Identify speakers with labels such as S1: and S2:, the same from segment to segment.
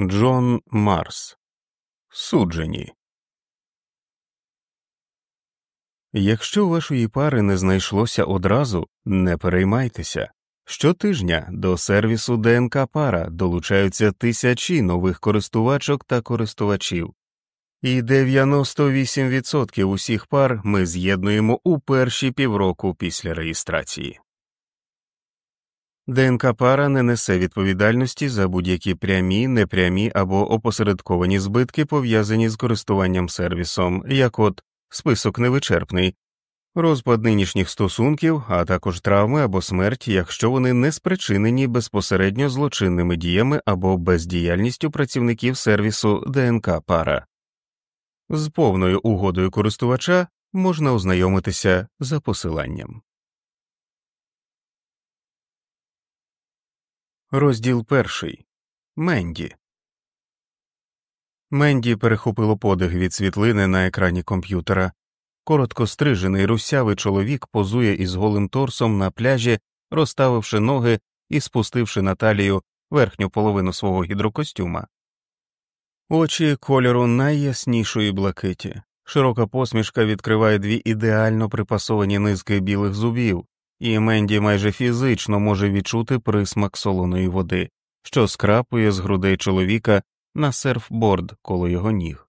S1: Джон Марс Суджені. Якщо вашої пари не знайшлося одразу, не переймайтеся. Щотижня до сервісу ДНК пара долучаються тисячі нових користувачок та користувачів, і 98% усіх пар ми з'єднуємо у перші півроку після реєстрації. ДНК пара не несе відповідальності за будь-які прямі, непрямі або опосередковані збитки, пов'язані з користуванням сервісом, як от список невичерпний, розпад нинішніх стосунків, а також травми або смерть, якщо вони не спричинені безпосередньо злочинними діями або бездіяльністю працівників сервісу ДНК пара. З повною угодою користувача можна ознайомитися за посиланням. Розділ перший Менді. Менді перехопило подих від світлини на екрані комп'ютера. Коротко стрижений русявий чоловік позує із голим торсом на пляжі, розставивши ноги і спустивши на талію верхню половину свого гідрокостюма. Очі кольору найяснішої блакиті. Широка посмішка відкриває дві ідеально припасовані низки білих зубів, і Менді майже фізично може відчути присмак солоної води, що скрапує з грудей чоловіка на серфборд коло його ніг.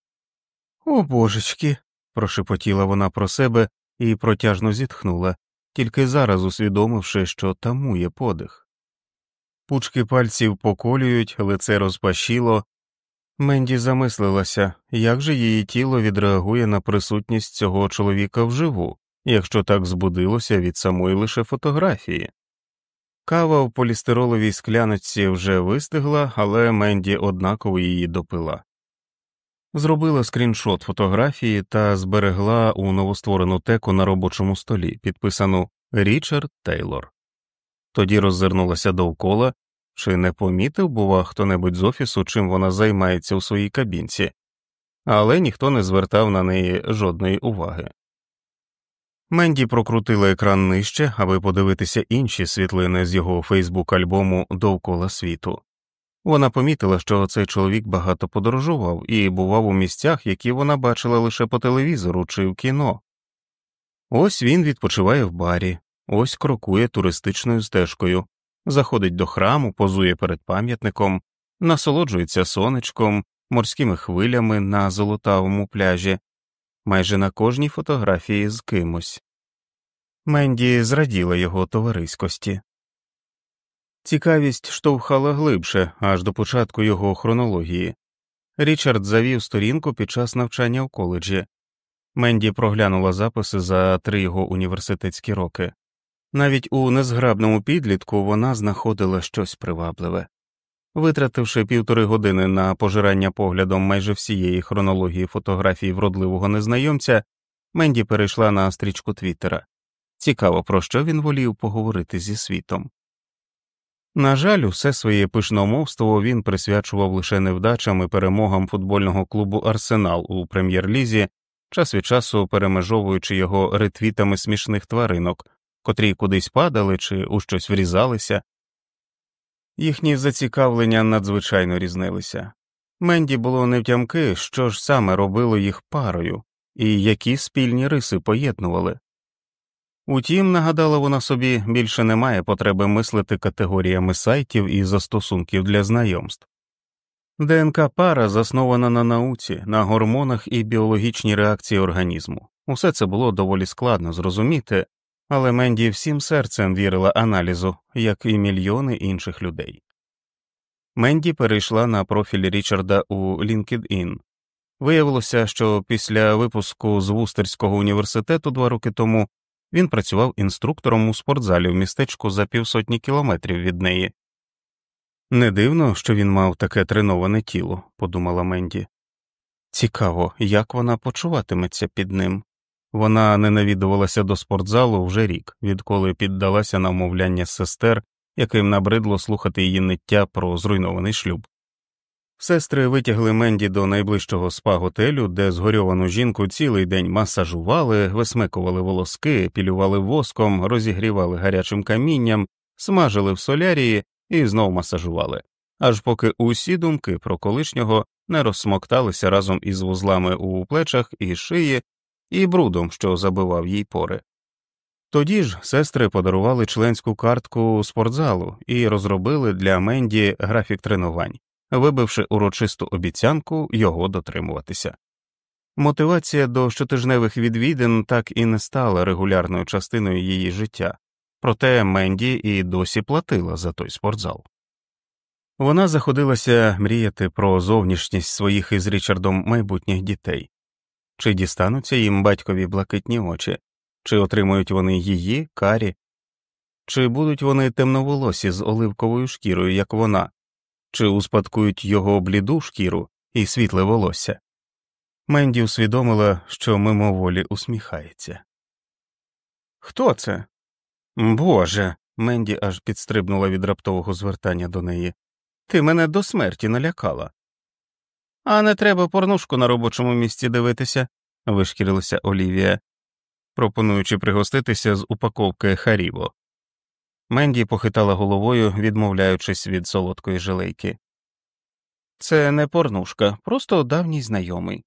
S1: О божечки. прошепотіла вона про себе і протяжно зітхнула, тільки зараз усвідомивши, що тамує подих. Пучки пальців поколюють, лице розпашіло. Менді замислилася, як же її тіло відреагує на присутність цього чоловіка вживу, якщо так збудилося від самої лише фотографії. Кава в полістироловій скляночці вже вистигла, але Менді однаково її допила. Зробила скріншот фотографії та зберегла у новостворену теку на робочому столі, підписану Річард Тейлор. Тоді роззирнулася довкола, чи не помітив, бува, хто небудь з офісу, чим вона займається у своїй кабінці, але ніхто не звертав на неї жодної уваги. Менді прокрутила екран нижче, аби подивитися інші світлини з його Фейсбук альбому довкола світу. Вона помітила, що цей чоловік багато подорожував і бував у місцях, які вона бачила лише по телевізору чи в кіно. Ось він відпочиває в барі, ось крокує туристичною стежкою, заходить до храму, позує перед пам'ятником, насолоджується сонечком, морськими хвилями на золотавому пляжі, майже на кожній фотографії з кимось. Менді зраділа його товариськості. Цікавість штовхала глибше аж до початку його хронології. Річард завів сторінку під час навчання в коледжі. Менді проглянула записи за три його університетські роки. Навіть у незграбному підлітку вона знаходила щось привабливе. Витративши півтори години на пожирання поглядом майже всієї хронології фотографій вродливого незнайомця, Менді перейшла на стрічку Твіттера. Цікаво, про що він волів поговорити зі світом. На жаль, усе своє пишномовство він присвячував лише невдачам і перемогам футбольного клубу Арсенал у прем'єр-лізі, час від часу перемежовуючи його ретвітами смішних тваринок, котрі кудись падали чи у щось врізалися. Їхні зацікавлення надзвичайно різнилися. Менді було невтямки, що ж саме робило їх парою, і які спільні риси поєднували. Утім, нагадала вона собі, більше немає потреби мислити категоріями сайтів і застосунків для знайомств. ДНК пара заснована на науці, на гормонах і біологічній реакції організму. Усе це було доволі складно зрозуміти, але Менді всім серцем вірила аналізу, як і мільйони інших людей. Менді перейшла на профіль Річарда у LinkedIn. Виявилося, що після випуску з Вустерського університету два роки тому він працював інструктором у спортзалі в містечку за півсотні кілометрів від неї. Не дивно, що він мав таке треноване тіло, подумала Менді. Цікаво, як вона почуватиметься під ним. Вона не навідувалася до спортзалу вже рік, відколи піддалася на вмовляння сестер, яким набридло слухати її ниття про зруйнований шлюб. Сестри витягли Менді до найближчого спа готелю, де згорьовану жінку цілий день масажували, висмикували волоски, пілювали воском, розігрівали гарячим камінням, смажили в солярії і знов масажували. аж поки усі думки про колишнього не розсмокталися разом із вузлами у плечах і шиї, і брудом, що забивав їй пори. Тоді ж сестри подарували членську картку спортзалу і розробили для Менді графік тренувань, вибивши урочисту обіцянку його дотримуватися. Мотивація до щотижневих відвідин так і не стала регулярною частиною її життя, проте Менді і досі платила за той спортзал. Вона заходилася мріяти про зовнішність своїх із Річардом майбутніх дітей чи дістануться їм батькові блакитні очі, чи отримують вони її карі, чи будуть вони темноволосі з оливковою шкірою, як вона, чи успадкують його бліду шкіру і світле волосся. Менді усвідомила, що мимоволі усміхається. Хто це? Боже. Менді аж підстрибнула від раптового звертання до неї. Ти мене до смерті налякала. А не треба порнушку на робочому місці дивитися, вишкірилася Олівія, пропонуючи пригоститися з упаковки Харіво. Менді похитала головою, відмовляючись від солодкої жилейки. Це не порнушка, просто давній знайомий.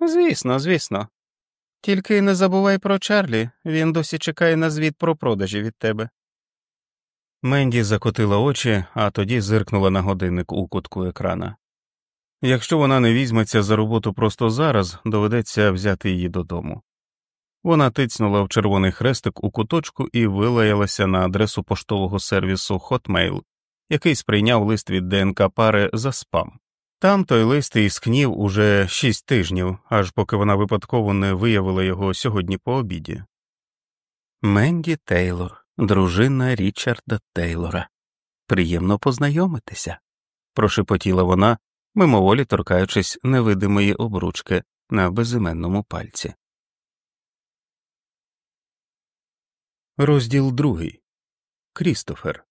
S1: Звісно, звісно. Тільки не забувай про Чарлі, він досі чекає на звіт про продажі від тебе. Менді закотила очі, а тоді зиркнула на годинник у кутку екрана. Якщо вона не візьметься за роботу просто зараз, доведеться взяти її додому. Вона тицнула в червоний хрестик у куточку і вилаялася на адресу поштового сервісу Hotmail, який сприйняв лист від ДНК пари за спам. Там той лист і скнів уже шість тижнів, аж поки вона випадково не виявила його сьогодні по обіді. Менді Тейлор, дружина Річарда Тейлора. Приємно познайомитися, прошепотіла вона, мимоволі торкаючись невидимої обручки на безіменному пальці. Розділ другий Крістофер.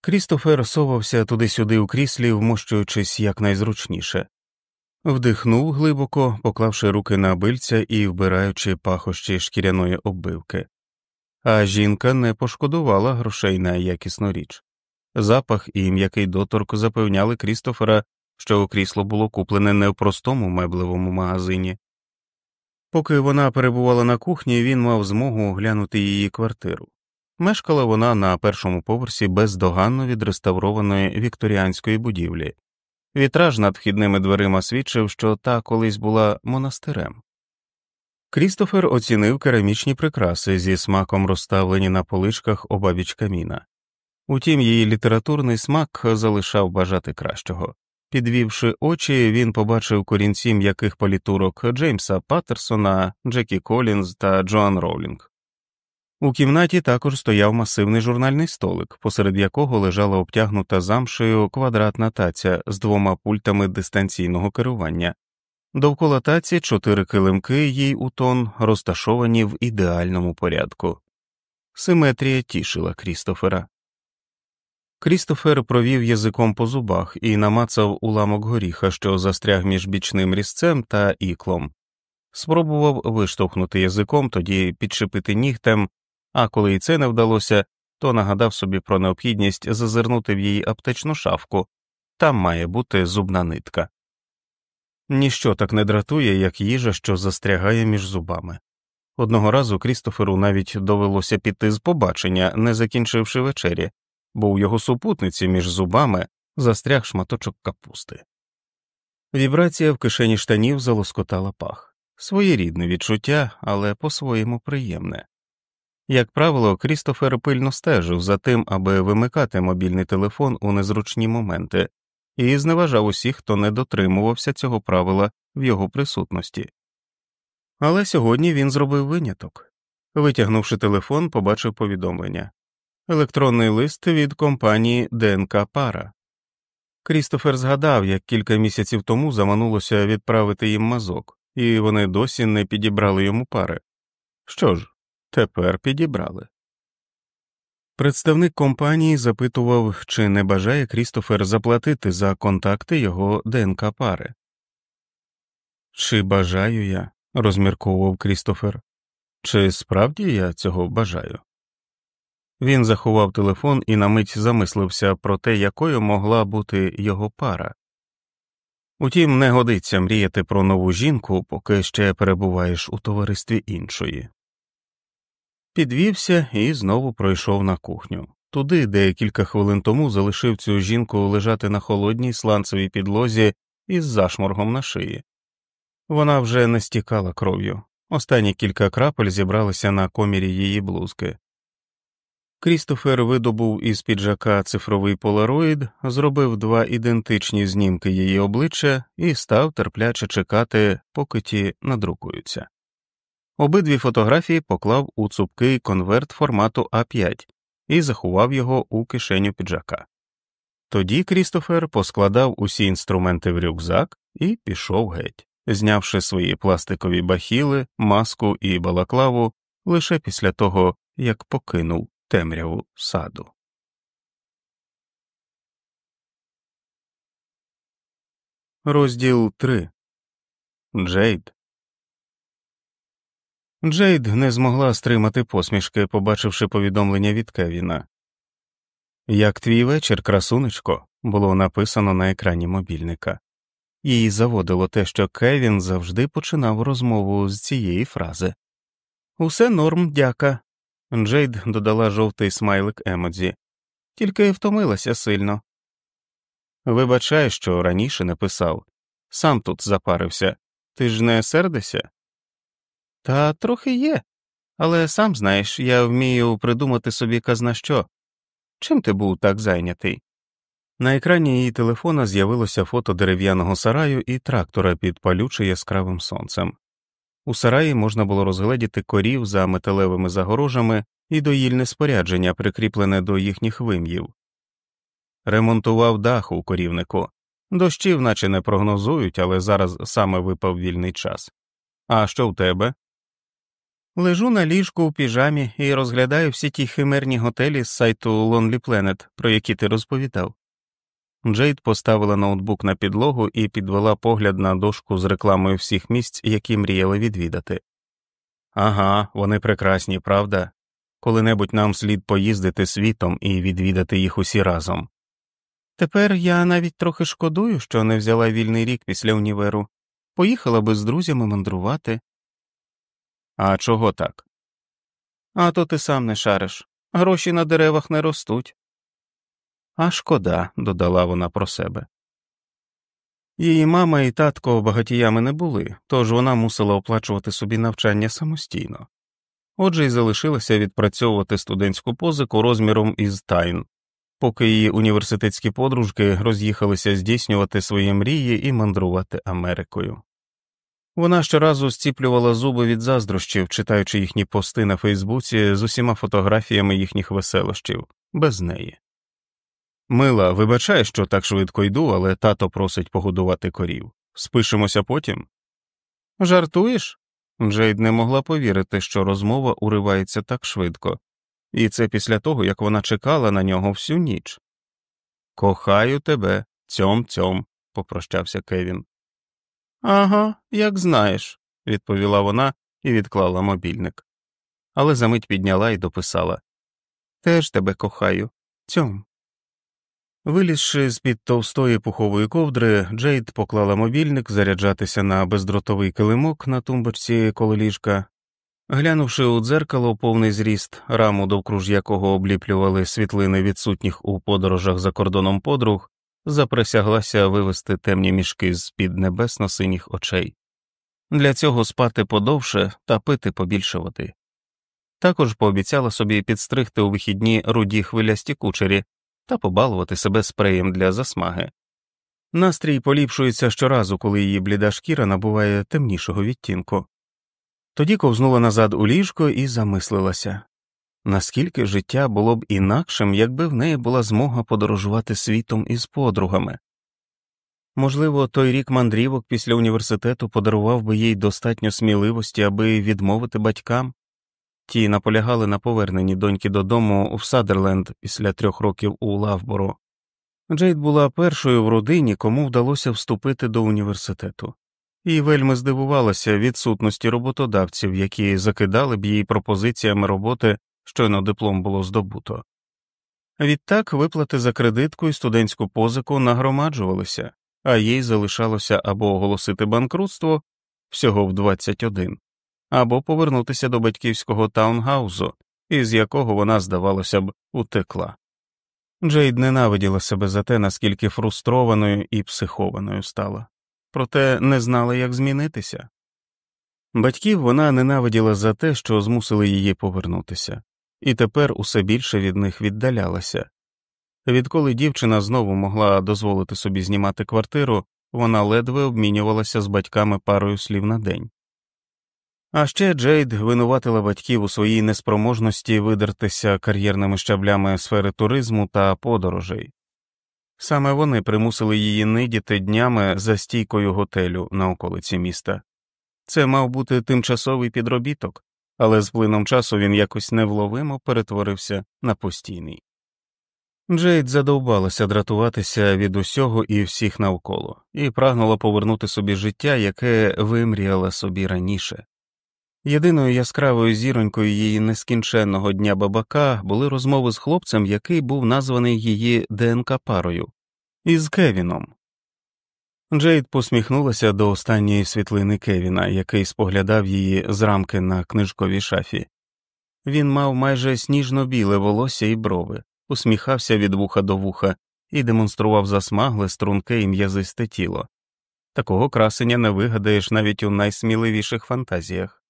S1: Крістофер совався туди-сюди у кріслі, вмощуючись якнайзручніше, вдихнув глибоко, поклавши руки на бильця і вбираючи пахощі шкіряної оббивки, а жінка не пошкодувала грошей на якісну річ. Запах і м'який доторк запевняли Крістофера, що крісло було куплене не в простому меблевому магазині. Поки вона перебувала на кухні, він мав змогу оглянути її квартиру. Мешкала вона на першому поверсі бездоганно відреставрованої вікторіанської будівлі. Вітраж над вхідними дверима свідчив, що та колись була монастирем. Крістофер оцінив керамічні прикраси зі смаком розставлені на поличках обабіч каміна. Утім, її літературний смак залишав бажати кращого. Підвівши очі, він побачив корінці м'яких політурок Джеймса Паттерсона, Джекі Колінз та Джоан Роулінг. У кімнаті також стояв масивний журнальний столик, посеред якого лежала обтягнута замшею квадратна таця з двома пультами дистанційного керування. Довкола таці чотири килимки їй у тон розташовані в ідеальному порядку. Симетрія тішила Крістофера. Крістофер провів язиком по зубах і намацав уламок горіха, що застряг між бічним різцем та іклом. Спробував виштовхнути язиком, тоді підшипити нігтем, а коли і це не вдалося, то нагадав собі про необхідність зазирнути в її аптечну шафку там має бути зубна нитка. Ніщо так не дратує, як їжа, що застрягає між зубами. Одного разу Крістоферу навіть довелося піти з побачення, не закінчивши вечері, бо у його супутниці між зубами застряг шматочок капусти. Вібрація в кишені штанів залоскотала пах, своєрідне відчуття, але по своєму приємне. Як правило, Крістофер пильно стежив за тим, аби вимикати мобільний телефон у незручні моменти, і зневажав усіх, хто не дотримувався цього правила в його присутності. Але сьогодні він зробив виняток. Витягнувши телефон, побачив повідомлення електронний лист від компанії ДНК Пара. Крістофер згадав, як кілька місяців тому заманулося відправити їм мазок, і вони досі не підібрали йому пари. Що ж, тепер підібрали. Представник компанії запитував, чи не бажає Крістофер заплатити за контакти його ДНК пари. Чи бажаю я, розмірковував Крістофер, чи справді я цього бажаю? Він заховав телефон і на мить замислився про те, якою могла бути його пара. Утім, не годиться мріяти про нову жінку, поки ще перебуваєш у товаристві іншої. Підвівся і знову пройшов на кухню, туди, де кілька хвилин тому залишив цю жінку лежати на холодній сланцевій підлозі із зашморгом на шиї. Вона вже не стікала кров'ю, останні кілька крапель зібралися на комірі її блузки. Крістофер видобув із піджака цифровий полароїд, зробив два ідентичні знімки її обличчя і став терпляче чекати, поки ті надрукуються. Обидві фотографії поклав у цупкий конверт формату А5 і заховав його у кишеню піджака. Тоді Крістофер поскладав усі інструменти в рюкзак і пішов геть, знявши свої пластикові бахіли, маску і балаклаву лише після того, як покинув темряву саду. Розділ 3 Джейд Джейд не змогла стримати посмішки, побачивши повідомлення від Кевіна. Як твій вечір, красунечко, було написано на екрані мобільника. Її заводило те, що Кевін завжди починав розмову з цієї фрази. Усе норм, дяка. Джейд додала жовтий смайлик Емодзі, тільки втомилася сильно. Вибачай, що раніше не писав. Сам тут запарився. Ти ж не сердишся? Та трохи є, але сам знаєш, я вмію придумати собі казна що. Чим ти був так зайнятий? На екрані її телефона з'явилося фото дерев'яного сараю і трактора під палюче яскравим сонцем. У сараї можна було розгледіти корів за металевими загорожами і доїльне спорядження, прикріплене до їхніх вим'їв. Ремонтував дах у корівнику. Дощів, наче не прогнозують, але зараз саме випав вільний час. А що в тебе? Лежу на ліжку у піжамі і розглядаю всі ті химерні готелі з сайту Lonely Planet, про які ти розповідав. Джейд поставила ноутбук на підлогу і підвела погляд на дошку з рекламою всіх місць, які мріяли відвідати. Ага, вони прекрасні, правда? Коли-небудь нам слід поїздити світом і відвідати їх усі разом. Тепер я навіть трохи шкодую, що не взяла вільний рік після універу, поїхала би з друзями мандрувати. А чого так? А то ти сам не шариш. Гроші на деревах не ростуть. А шкода, додала вона про себе. Її мама і татко багатіями не були, тож вона мусила оплачувати собі навчання самостійно. Отже й залишилася відпрацьовувати студентську позику розміром із тайн, поки її університетські подружки роз'їхалися здійснювати свої мрії і мандрувати Америкою. Вона щоразу зціплювала зуби від заздрощів, читаючи їхні пости на Фейсбуці з усіма фотографіями їхніх веселощів, без неї. Мила, вибачай, що так швидко йду, але тато просить погодувати корів. Спишемося потім. Жартуєш? Джейд не могла повірити, що розмова уривається так швидко, і це після того, як вона чекала на нього всю ніч. Кохаю тебе, цьом цьом, попрощався Кевін. Ага, як знаєш, відповіла вона і відклала мобільник. Але за мить підняла і дописала Теж тебе кохаю, цьом. Вилізши з під товстої пухової ковдри, Джейд поклала мобільник заряджатися на бездротовий килимок на тумбочці коло ліжка. Глянувши у дзеркало повний зріст, раму довкруж якого обліплювали світлини відсутніх у подорожах за кордоном подруг, заприсяглася вивести темні мішки з під небесно синіх очей. Для цього спати подовше та пити побільше води. Також пообіцяла собі підстригти у вихідні руді хвилясті кучері та побалувати себе спреєм для засмаги. Настрій поліпшується щоразу, коли її бліда шкіра набуває темнішого відтінку. Тоді ковзнула назад у ліжко і замислилася наскільки життя було б інакшим, якби в неї була змога подорожувати світом із подругами. Можливо, той рік мандрівок після університету подарував би їй достатньо сміливості, аби відмовити батькам. Ті наполягали на поверненні доньки додому в Садерленд після трьох років у Лавборо. Джейд була першою в родині, кому вдалося вступити до університету, і вельми здивувалася відсутності роботодавців, які закидали б її пропозиціями роботи щойно диплом було здобуто. Відтак виплати за кредитку і студентську позику нагромаджувалися, а їй залишалося або оголосити банкрутство всього в 21, або повернутися до батьківського таунгаузу, із якого вона, здавалося б, утекла. Джейд ненавиділа себе за те, наскільки фрустрованою і психованою стала, проте не знала, як змінитися. Батьків вона ненавиділа за те, що змусили її повернутися, і тепер усе більше від них віддалялася. Відколи дівчина знову могла дозволити собі знімати квартиру, вона ледве обмінювалася з батьками парою слів на день. А ще Джейд винуватила батьків у своїй неспроможності видертися кар'єрними щаблями сфери туризму та подорожей. Саме вони примусили її нидіти днями за стійкою готелю на околиці міста. Це мав бути тимчасовий підробіток, але з плином часу він якось невловимо перетворився на постійний. Джейд задовбалася дратуватися від усього і всіх навколо, і прагнула повернути собі життя, яке вимріяла собі раніше. Єдиною яскравою зіронькою її нескінченного дня бабака були розмови з хлопцем, який був названий її ДНК парою, із Кевіном. Джейд посміхнулася до останньої світлини Кевіна, який споглядав її з рамки на книжковій шафі. Він мав майже сніжно біле волосся і брови, усміхався від вуха до вуха і демонстрував засмагле, струнке і м'язисте тіло. Такого красення не вигадаєш навіть у найсміливіших фантазіях.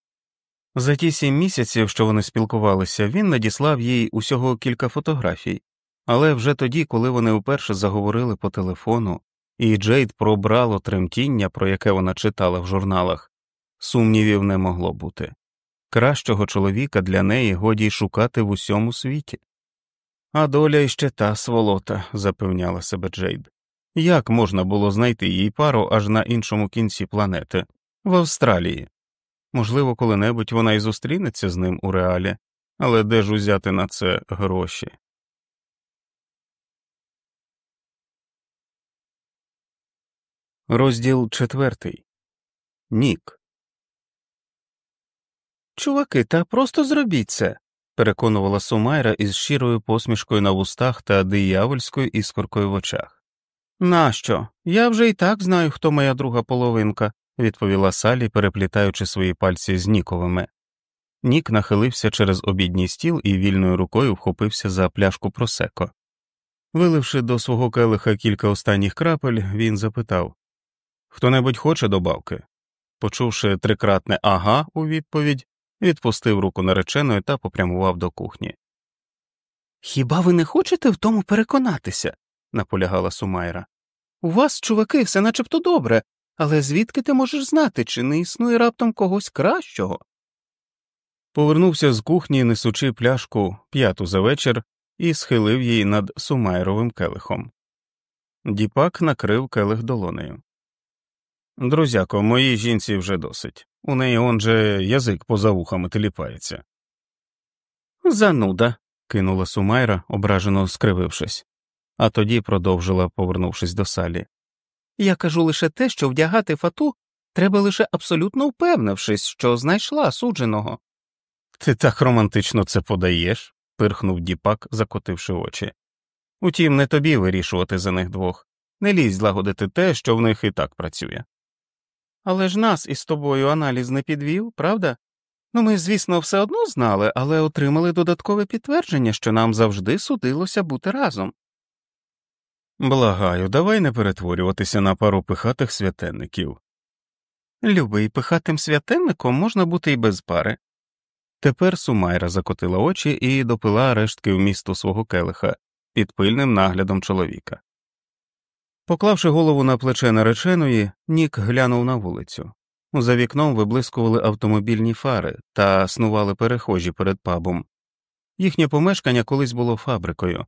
S1: За ті сім місяців, що вони спілкувалися, він надіслав їй усього кілька фотографій, але вже тоді, коли вони вперше заговорили по телефону, і Джейд пробрало тремтіння, про яке вона читала в журналах, сумнівів не могло бути. Кращого чоловіка для неї годі й шукати в усьому світі. А доля іще та сволота, запевняла себе Джейд. Як можна було знайти їй пару аж на іншому кінці планети, в Австралії? Можливо, коли-небудь вона й зустрінеться з ним у реалі, але де ж узяти на це гроші? Розділ четвертий Нік. Чуваки, та просто зробіть це. переконувала Сумайра із щирою посмішкою на вустах та диявольською іскоркою в очах. Нащо? Я вже і так знаю, хто моя друга половинка відповіла Салі, переплітаючи свої пальці з Ніковими. Нік нахилився через обідній стіл і вільною рукою вхопився за пляшку просеко. Виливши до свого келиха кілька останніх крапель, він запитав Хто небудь хоче добавки? Почувши трикратне ага у відповідь, відпустив руку нареченої та попрямував до кухні. Хіба ви не хочете в тому переконатися? наполягала Сумайра. У вас, чуваки, все начебто добре, але звідки ти можеш знати, чи не існує раптом когось кращого? Повернувся з кухні, несучи пляшку п'яту за вечір, і схилив її над сумайровим келихом. Діпак накрив келих долонею. Друзяко, моїй жінці вже досить. У неї он же язик поза вухами теліпається. Зануда. кинула Сумайра, ображено скривившись, а тоді продовжила, повернувшись до салі. Я кажу лише те, що вдягати фату треба лише абсолютно впевнившись, що знайшла судженого. Ти так романтично це подаєш, пирхнув діпак, закотивши очі. Утім, не тобі вирішувати за них двох, не лізь злагодити те, що в них і так працює. Але ж нас із тобою аналіз не підвів, правда? Ну ми, звісно, все одно знали, але отримали додаткове підтвердження, що нам завжди судилося бути разом. Благаю, давай не перетворюватися на пару пихатих святенників. Любий пихатим святенником можна бути і без пари. Тепер Сумайра закотила очі і допила рештки вмісту свого келиха під пильним наглядом чоловіка. Поклавши голову на плече нареченої, Нік глянув на вулицю. За вікном виблискували автомобільні фари та снували перехожі перед пабом. Їхнє помешкання колись було фабрикою,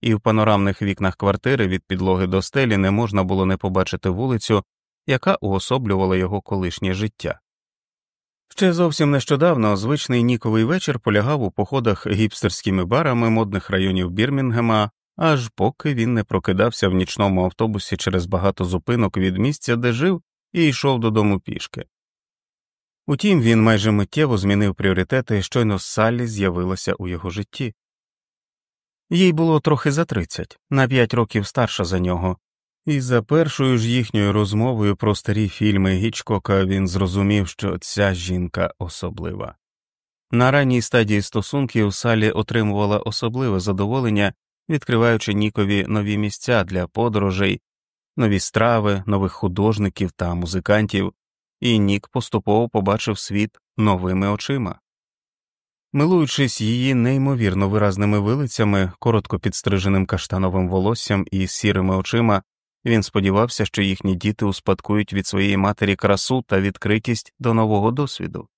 S1: і в панорамних вікнах квартири від підлоги до стелі не можна було не побачити вулицю, яка уособлювала його колишнє життя. Ще зовсім нещодавно звичний ніковий вечір полягав у походах гіпстерськими барами модних районів Бірмінгема, аж поки він не прокидався в нічному автобусі через багато зупинок від місця, де жив, і йшов додому пішки. Утім, він майже миттєво змінив пріоритети, щойно Саллі з'явилася у його житті. Їй було трохи за тридцять, на п'ять років старша за нього, і за першою ж їхньою розмовою про старі фільми Гічкока він зрозумів, що ця жінка особлива. На ранній стадії стосунків Салі отримувала особливе задоволення, відкриваючи Нікові нові місця для подорожей, нові страви, нових художників та музикантів, і Нік поступово побачив світ новими очима. Милуючись її неймовірно виразними вилицями, коротко підстриженим каштановим волоссям і сірими очима, він сподівався, що їхні діти успадкують від своєї матері красу та відкритість до нового досвіду.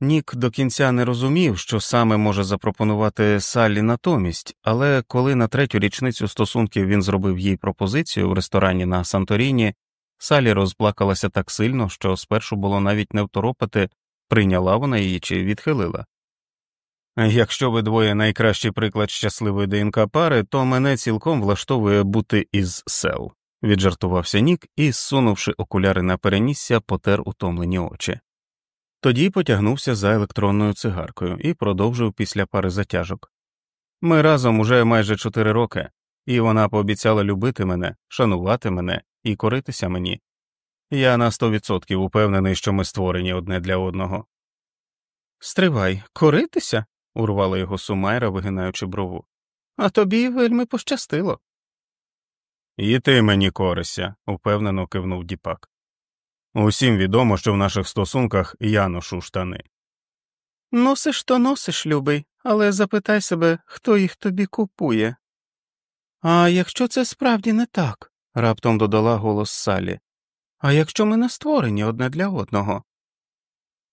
S1: Нік до кінця не розумів, що саме може запропонувати Саллі натомість, але коли на третю річницю стосунків він зробив їй пропозицію в ресторані на Санторіні, Салі розплакалася так сильно, що спершу було навіть не второпати, прийняла вона її чи відхилила. Якщо ви двоє найкращий приклад щасливої ДНК пари, то мене цілком влаштовує бути із сел, віджартувався Нік і, зсунувши окуляри на перенісся, потер утомлені очі. Тоді потягнувся за електронною цигаркою і продовжив після пари затяжок. Ми разом уже майже чотири роки, і вона пообіцяла любити мене, шанувати мене і коритися мені. Я на сто відсотків упевнений, що ми створені одне для одного. Стривай, коритися? Урвала його Сумайра, вигинаючи брову. А тобі вельми пощастило. І ти мені корися, упевнено кивнув діпак. Усім відомо, що в наших стосунках я ношу штани. Носиш то носиш, любий, але запитай себе, хто їх тобі купує. А якщо це справді не так, раптом додала голос Салі. А якщо ми не створені одне для одного.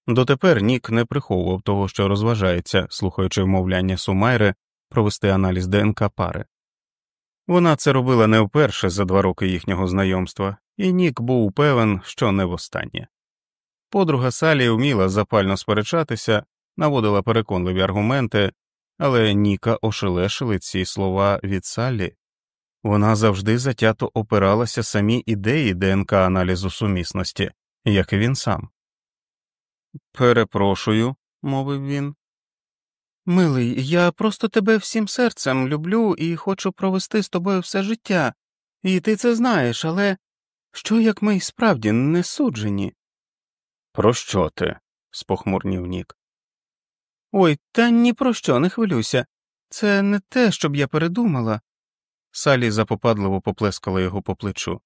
S1: Дотепер Нік не приховував того, що розважається, слухаючи вмовляння Сумайри провести аналіз ДНК пари. Вона це робила не вперше за два роки їхнього знайомства, і Нік був певен, що не востаннє. Подруга Салі вміла запально сперечатися, наводила переконливі аргументи, але Ніка ошелешили ці слова від Саллі. Вона завжди затято опиралася самі ідеї ДНК аналізу сумісності, як і він сам. Перепрошую, мовив він. Милий, я просто тебе всім серцем люблю і хочу провести з тобою все життя, і ти це знаєш, але що як ми й справді не суджені? Про що ти? спохмурнів Нік. Ой, та ні про що, не хвилюйся. Це не те, щоб я передумала. Салі запопадливо поплескала його по плечу.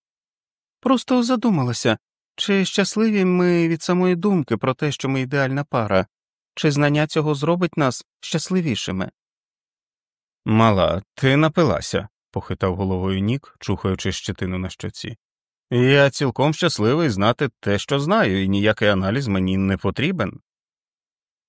S1: Просто задумалася, чи щасливі ми від самої думки про те, що ми ідеальна пара, чи знання цього зробить нас щасливішими? Мала, ти напилася, похитав головою Нік, чухаючи щетину на щоці. Я цілком щасливий знати те, що знаю, і ніякий аналіз мені не потрібен.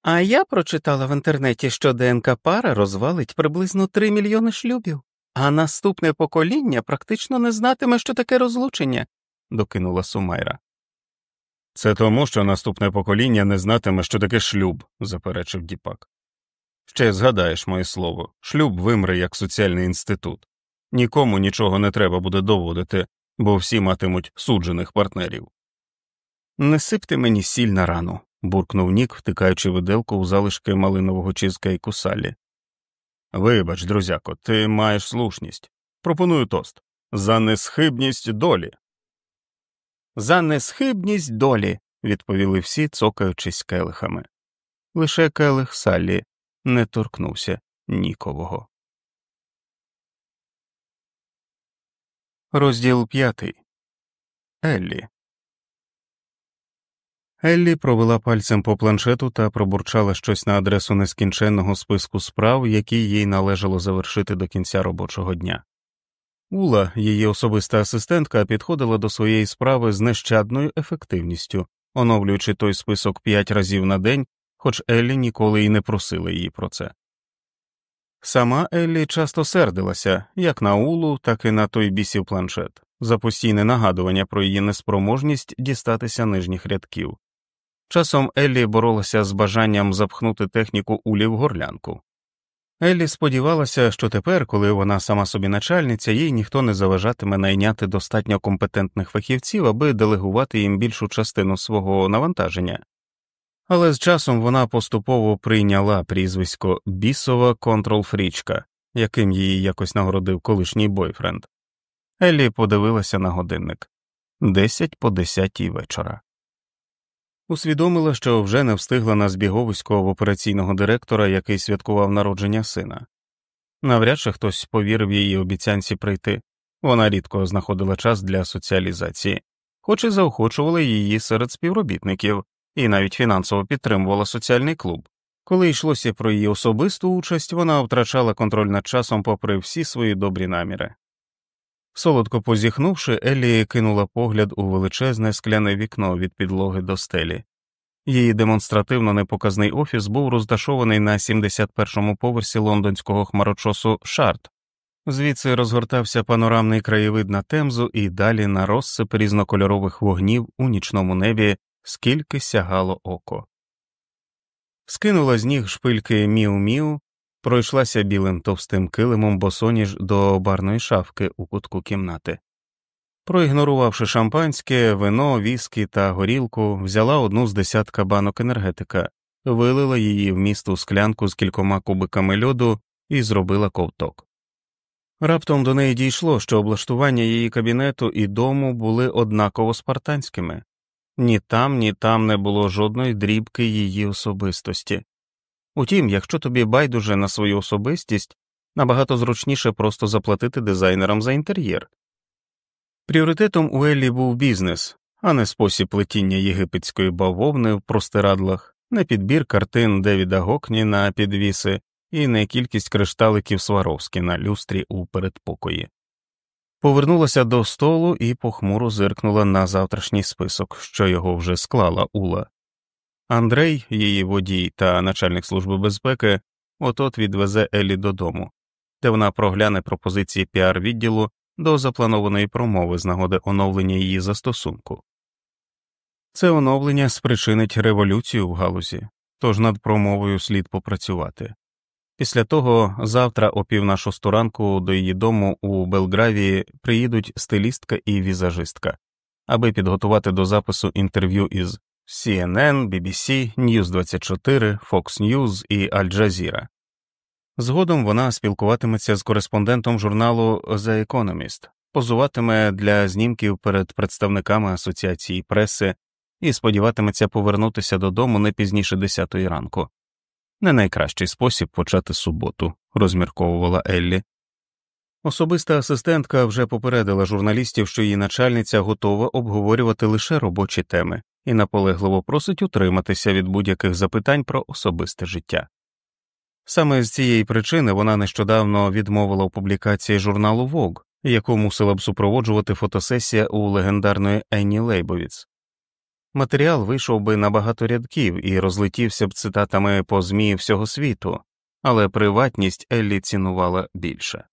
S1: А я прочитала в інтернеті, що ДНК пара розвалить приблизно три мільйони шлюбів, а наступне покоління практично не знатиме, що таке розлучення, докинула Сумайра. Це тому, що наступне покоління не знатиме, що таке шлюб, заперечив діпак. Ще згадаєш моє слово шлюб вимре як соціальний інститут. Нікому нічого не треба буде доводити, бо всі матимуть суджених партнерів. Не сипте мені сіль на рану, буркнув Нік, втикаючи виделку у залишки малинового чизкейку Салі. Вибач, друзяко, ти маєш слушність. Пропоную тост за несхибність долі. За несхибність долі, відповіли всі, цокаючись келихами. Лише келих Саллі не торкнувся нікового. Розділ п'ятий Еллі. Еллі провела пальцем по планшету та пробурчала щось на адресу нескінченного списку справ, які їй належало завершити до кінця робочого дня. Ула, її особиста асистентка, підходила до своєї справи з нещадною ефективністю, оновлюючи той список п'ять разів на день, хоч Еллі ніколи й не просила її про це. Сама Еллі часто сердилася як на Улу, так і на той бісів планшет, за постійне нагадування про її неспроможність дістатися нижніх рядків. Часом Еллі боролася з бажанням запхнути техніку Улі в горлянку. Еллі сподівалася, що тепер, коли вона сама собі начальниця, їй ніхто не заважатиме найняти достатньо компетентних фахівців, аби делегувати їм більшу частину свого навантаження. Але з часом вона поступово прийняла прізвисько бісова контрол-фрічка, яким її якось нагородив колишній бойфренд. Еллі подивилася на годинник десять по десятій вечора. Усвідомила, що вже не встигла на збіговисько в операційного директора, який святкував народження сина. Навряд чи хтось повірив її обіцянці прийти, вона рідко знаходила час для соціалізації, хоч і заохочувала її серед співробітників і навіть фінансово підтримувала соціальний клуб. Коли йшлося про її особисту участь, вона втрачала контроль над часом попри всі свої добрі наміри. Солодко позіхнувши, Еллі кинула погляд у величезне скляне вікно від підлоги до стелі. Її демонстративно непоказний офіс був розташований на 71-му поверсі лондонського хмарочосу Шарт, звідси розгортався панорамний краєвид на темзу і далі на розсип різнокольорових вогнів у нічному небі, скільки сягало око. Скинула з ніг шпильки міу-міу, пройшлася білим товстим килимом босоніж до барної шафки у кутку кімнати. Проігнорувавши шампанське, вино, віскі та горілку, взяла одну з десятка банок енергетика, вилила її в місту склянку з кількома кубиками льоду і зробила ковток. Раптом до неї дійшло, що облаштування її кабінету і дому були однаково спартанськими ні там, ні там не було жодної дрібки її особистості. Утім, якщо тобі байдуже на свою особистість, набагато зручніше просто заплатити дизайнерам за інтер'єр. Пріоритетом у Еллі був бізнес, а не спосіб плетіння єгипетської бавовни в простирадлах, не підбір картин Девіда Гокні на підвіси і не кількість кришталиків Сваровські на люстрі у передпокої. Повернулася до столу і похмуро зиркнула на завтрашній список, що його вже склала Ула. Андрей, її водій та начальник служби безпеки, от-от відвезе Елі додому, де вона прогляне пропозиції піар відділу до запланованої промови з нагоди оновлення її застосунку. Це оновлення спричинить революцію в галузі, тож над промовою слід попрацювати. Після того завтра о пів на шосту ранку до її дому у Белгравії приїдуть стилістка і візажистка, аби підготувати до запису інтерв'ю із CNN, BBC, News 24, Fox News і Al Jazeera. Згодом вона спілкуватиметься з кореспондентом журналу The Economist, позуватиме для знімків перед представниками асоціації преси і сподіватиметься повернутися додому не пізніше 10 ранку. Не найкращий спосіб почати суботу, розмірковувала Еллі. Особиста асистентка вже попередила журналістів, що її начальниця готова обговорювати лише робочі теми і наполегливо просить утриматися від будь-яких запитань про особисте життя. Саме з цієї причини вона нещодавно відмовила у публікації журналу Vogue, яку мусила б супроводжувати фотосесія у легендарної Енні Лейбовіц. Матеріал вийшов би на багато рядків і розлетівся б цитатами по ЗМІ всього світу, але приватність Еллі цінувала більше.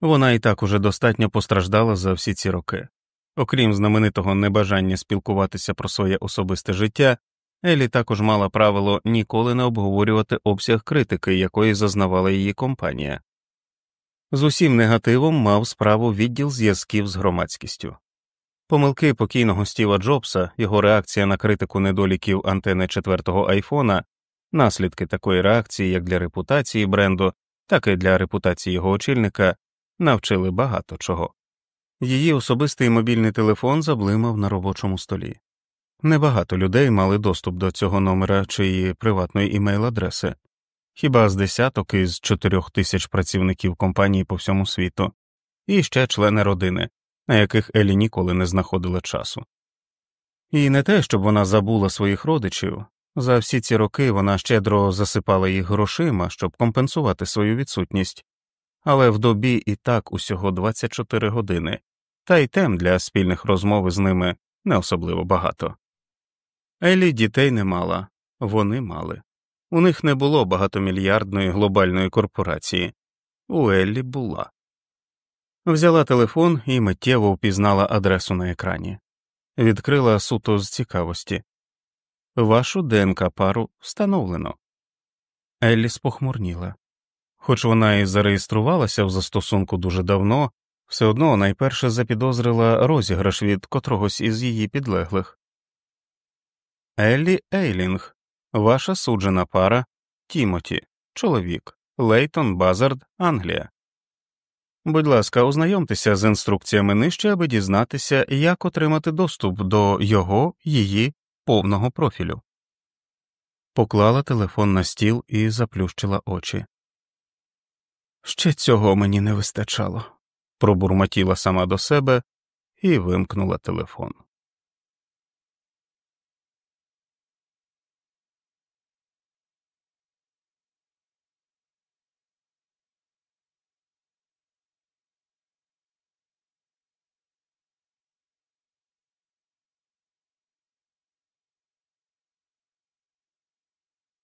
S1: Вона і так уже достатньо постраждала за всі ці роки. Окрім знаменитого небажання спілкуватися про своє особисте життя, Елі також мала правило ніколи не обговорювати обсяг критики, якої зазнавала її компанія. З усім негативом мав справу відділ зв'язків з громадськістю. Помилки покійного Стіва Джобса, його реакція на критику недоліків антени четвертого айфона, наслідки такої реакції як для репутації бренду, так і для репутації його очільника, навчили багато чого. Її особистий мобільний телефон заблимав на робочому столі. Небагато людей мали доступ до цього номера чи її приватної імейл-адреси, хіба з десяток із чотирьох тисяч працівників компанії по всьому світу, і ще члени родини, на яких Елі ніколи не знаходила часу. І не те, щоб вона забула своїх родичів, за всі ці роки вона щедро засипала їх грошима, щоб компенсувати свою відсутність, але в добі і так усього 24 години, та й тем для спільних розмов з ними не особливо багато. Елі дітей не мала, вони мали. У них не було багатомільярдної глобальної корпорації, у Еллі була. Взяла телефон і миттєво впізнала адресу на екрані, відкрила суто з цікавості. Вашу ДНК пару встановлено. Еллі спохмурніла. Хоч вона і зареєструвалася в застосунку дуже давно, все одно найперше запідозрила розіграш від котрогось із її підлеглих. Еллі Ейлінг, ваша суджена пара, Тімоті, чоловік, Лейтон Базард, Англія. Будь ласка, ознайомтеся з інструкціями нижче, аби дізнатися, як отримати доступ до його, її повного профілю. Поклала телефон на стіл і заплющила очі. Ще цього мені не вистачало, пробурмотіла сама до себе і вимкнула телефон.